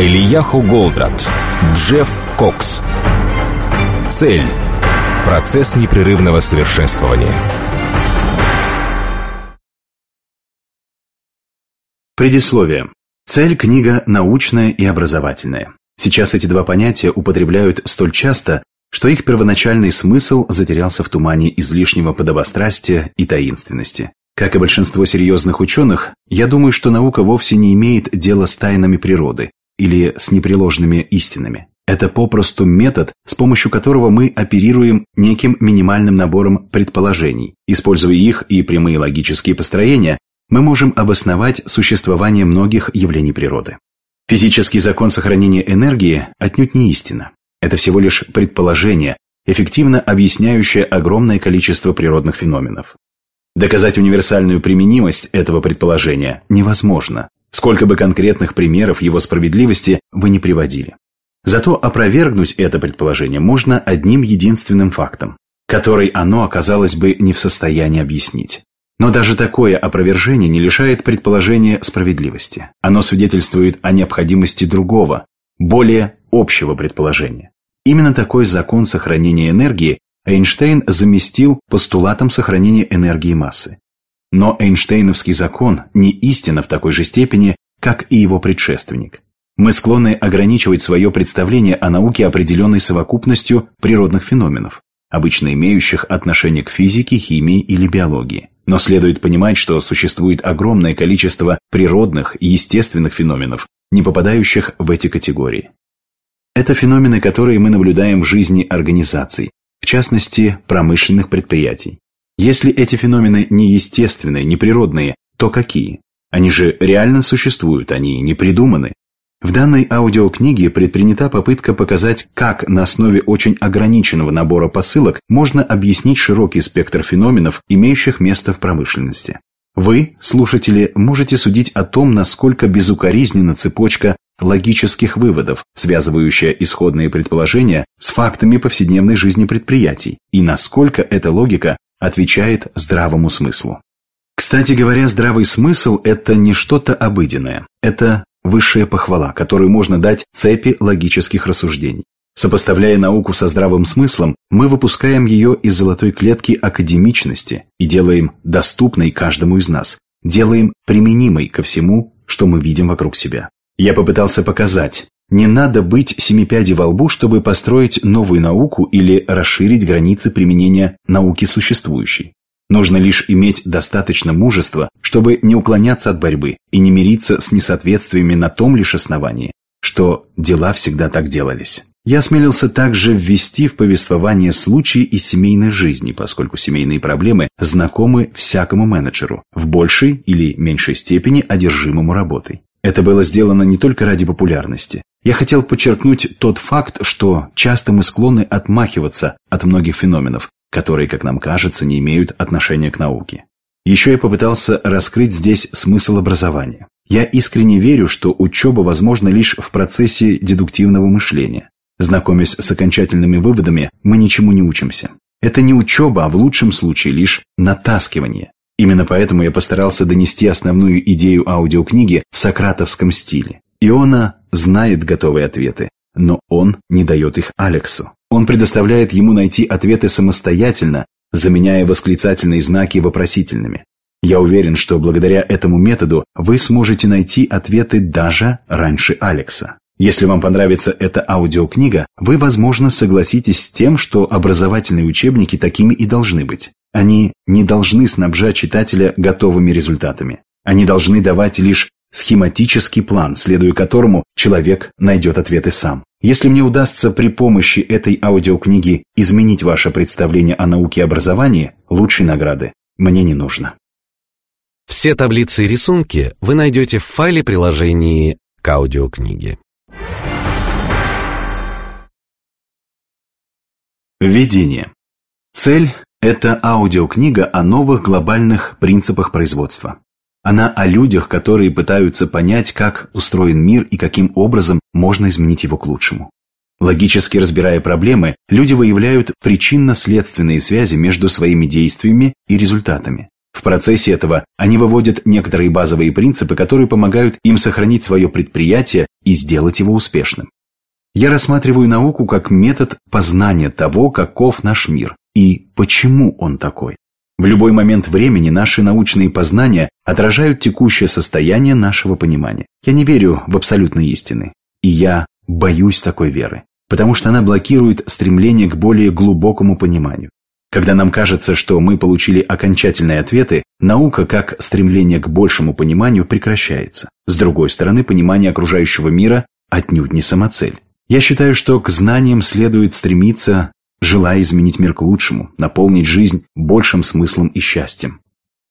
Элияху Голдрат, Джефф Кокс. Цель. Процесс непрерывного совершенствования. Предисловие. Цель книга научная и образовательная. Сейчас эти два понятия употребляют столь часто, что их первоначальный смысл затерялся в тумане излишнего подобострастия и таинственности. Как и большинство серьезных ученых, я думаю, что наука вовсе не имеет дела с тайнами природы или с непреложными истинами. Это попросту метод, с помощью которого мы оперируем неким минимальным набором предположений. Используя их и прямые логические построения, мы можем обосновать существование многих явлений природы. Физический закон сохранения энергии отнюдь не истина. Это всего лишь предположение, эффективно объясняющее огромное количество природных феноменов. Доказать универсальную применимость этого предположения невозможно, сколько бы конкретных примеров его справедливости вы не приводили. Зато опровергнуть это предположение можно одним единственным фактом, который оно оказалось бы не в состоянии объяснить. Но даже такое опровержение не лишает предположения справедливости. Оно свидетельствует о необходимости другого, более общего предположения. Именно такой закон сохранения энергии Эйнштейн заместил постулатом сохранения энергии массы. Но Эйнштейновский закон не истина в такой же степени, как и его предшественник. Мы склонны ограничивать свое представление о науке определенной совокупностью природных феноменов, обычно имеющих отношение к физике, химии или биологии. Но следует понимать, что существует огромное количество природных и естественных феноменов, не попадающих в эти категории. Это феномены, которые мы наблюдаем в жизни организаций, в частности, промышленных предприятий. Если эти феномены не естественные, не природные, то какие? Они же реально существуют, они не придуманы. В данной аудиокниге предпринята попытка показать, как на основе очень ограниченного набора посылок можно объяснить широкий спектр феноменов, имеющих место в промышленности. Вы, слушатели, можете судить о том, насколько безукоризненна цепочка логических выводов, связывающая исходные предположения с фактами повседневной жизни предприятий, и насколько эта логика отвечает здравому смыслу. Кстати говоря, здравый смысл – это не что-то обыденное. Это высшая похвала, которую можно дать цепи логических рассуждений. Сопоставляя науку со здравым смыслом, мы выпускаем ее из золотой клетки академичности и делаем доступной каждому из нас, делаем применимой ко всему, что мы видим вокруг себя. Я попытался показать, не надо быть семипяди во лбу, чтобы построить новую науку или расширить границы применения науки существующей. Нужно лишь иметь достаточно мужества, чтобы не уклоняться от борьбы и не мириться с несоответствиями на том лишь основании, что дела всегда так делались. Я осмелился также ввести в повествование случаи из семейной жизни, поскольку семейные проблемы знакомы всякому менеджеру, в большей или меньшей степени одержимому работой. Это было сделано не только ради популярности. Я хотел подчеркнуть тот факт, что часто мы склонны отмахиваться от многих феноменов, которые, как нам кажется, не имеют отношения к науке. Еще я попытался раскрыть здесь смысл образования. Я искренне верю, что учеба возможна лишь в процессе дедуктивного мышления. Знакомясь с окончательными выводами, мы ничему не учимся. Это не учеба, а в лучшем случае лишь натаскивание. Именно поэтому я постарался донести основную идею аудиокниги в сократовском стиле. Иона знает готовые ответы, но он не дает их Алексу. Он предоставляет ему найти ответы самостоятельно, заменяя восклицательные знаки вопросительными. Я уверен, что благодаря этому методу вы сможете найти ответы даже раньше Алекса. Если вам понравится эта аудиокнига, вы, возможно, согласитесь с тем, что образовательные учебники такими и должны быть. Они не должны снабжать читателя готовыми результатами. Они должны давать лишь схематический план, следуя которому человек найдет ответы сам. Если мне удастся при помощи этой аудиокниги изменить ваше представление о науке и образовании, лучшей награды мне не нужно. Все таблицы и рисунки вы найдете в файле приложении к аудиокниге. Введение. Цель – это аудиокнига о новых глобальных принципах производства. Она о людях, которые пытаются понять, как устроен мир и каким образом можно изменить его к лучшему. Логически разбирая проблемы, люди выявляют причинно-следственные связи между своими действиями и результатами. В процессе этого они выводят некоторые базовые принципы, которые помогают им сохранить свое предприятие и сделать его успешным. Я рассматриваю науку как метод познания того, каков наш мир и почему он такой. В любой момент времени наши научные познания отражают текущее состояние нашего понимания. Я не верю в абсолютные истины, и я боюсь такой веры, потому что она блокирует стремление к более глубокому пониманию. Когда нам кажется, что мы получили окончательные ответы, наука, как стремление к большему пониманию, прекращается. С другой стороны, понимание окружающего мира отнюдь не самоцель. Я считаю, что к знаниям следует стремиться, желая изменить мир к лучшему, наполнить жизнь большим смыслом и счастьем.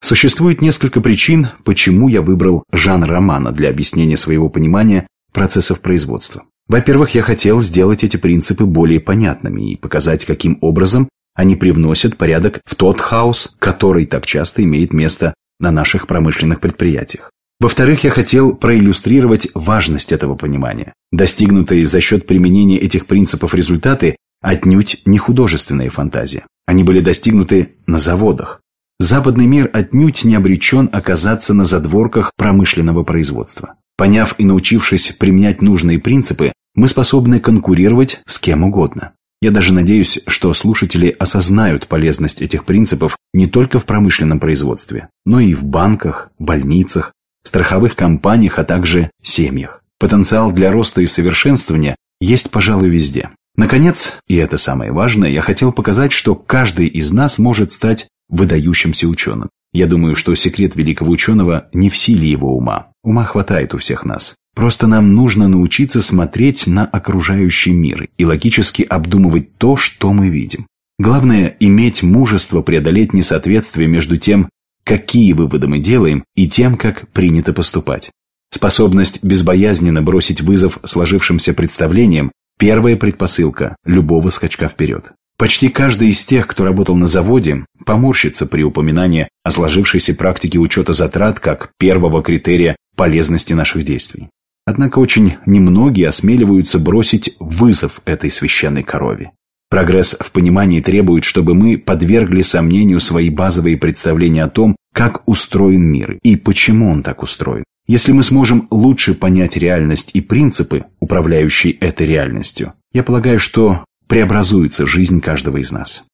Существует несколько причин, почему я выбрал жанр романа для объяснения своего понимания процессов производства. Во-первых, я хотел сделать эти принципы более понятными и показать, каким образом они привносят порядок в тот хаос, который так часто имеет место на наших промышленных предприятиях. Во-вторых, я хотел проиллюстрировать важность этого понимания. Достигнутые за счет применения этих принципов результаты отнюдь не художественная фантазия. Они были достигнуты на заводах. Западный мир отнюдь не обречен оказаться на задворках промышленного производства. Поняв и научившись применять нужные принципы, мы способны конкурировать с кем угодно. Я даже надеюсь, что слушатели осознают полезность этих принципов не только в промышленном производстве, но и в банках, больницах, страховых компаниях, а также семьях. Потенциал для роста и совершенствования есть, пожалуй, везде. Наконец, и это самое важное, я хотел показать, что каждый из нас может стать выдающимся ученым. Я думаю, что секрет великого ученого не в силе его ума. Ума хватает у всех нас. Просто нам нужно научиться смотреть на окружающий мир и логически обдумывать то, что мы видим. Главное – иметь мужество преодолеть несоответствие между тем, какие выводы мы делаем, и тем, как принято поступать. Способность безбоязненно бросить вызов сложившимся представлениям – первая предпосылка любого скачка вперед. Почти каждый из тех, кто работал на заводе, поморщится при упоминании о сложившейся практике учета затрат как первого критерия полезности наших действий. Однако очень немногие осмеливаются бросить вызов этой священной корове. Прогресс в понимании требует, чтобы мы подвергли сомнению свои базовые представления о том, как устроен мир и почему он так устроен. Если мы сможем лучше понять реальность и принципы, управляющие этой реальностью, я полагаю, что преобразуется жизнь каждого из нас.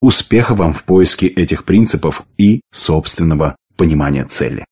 Успеха вам в поиске этих принципов и собственного понимания цели.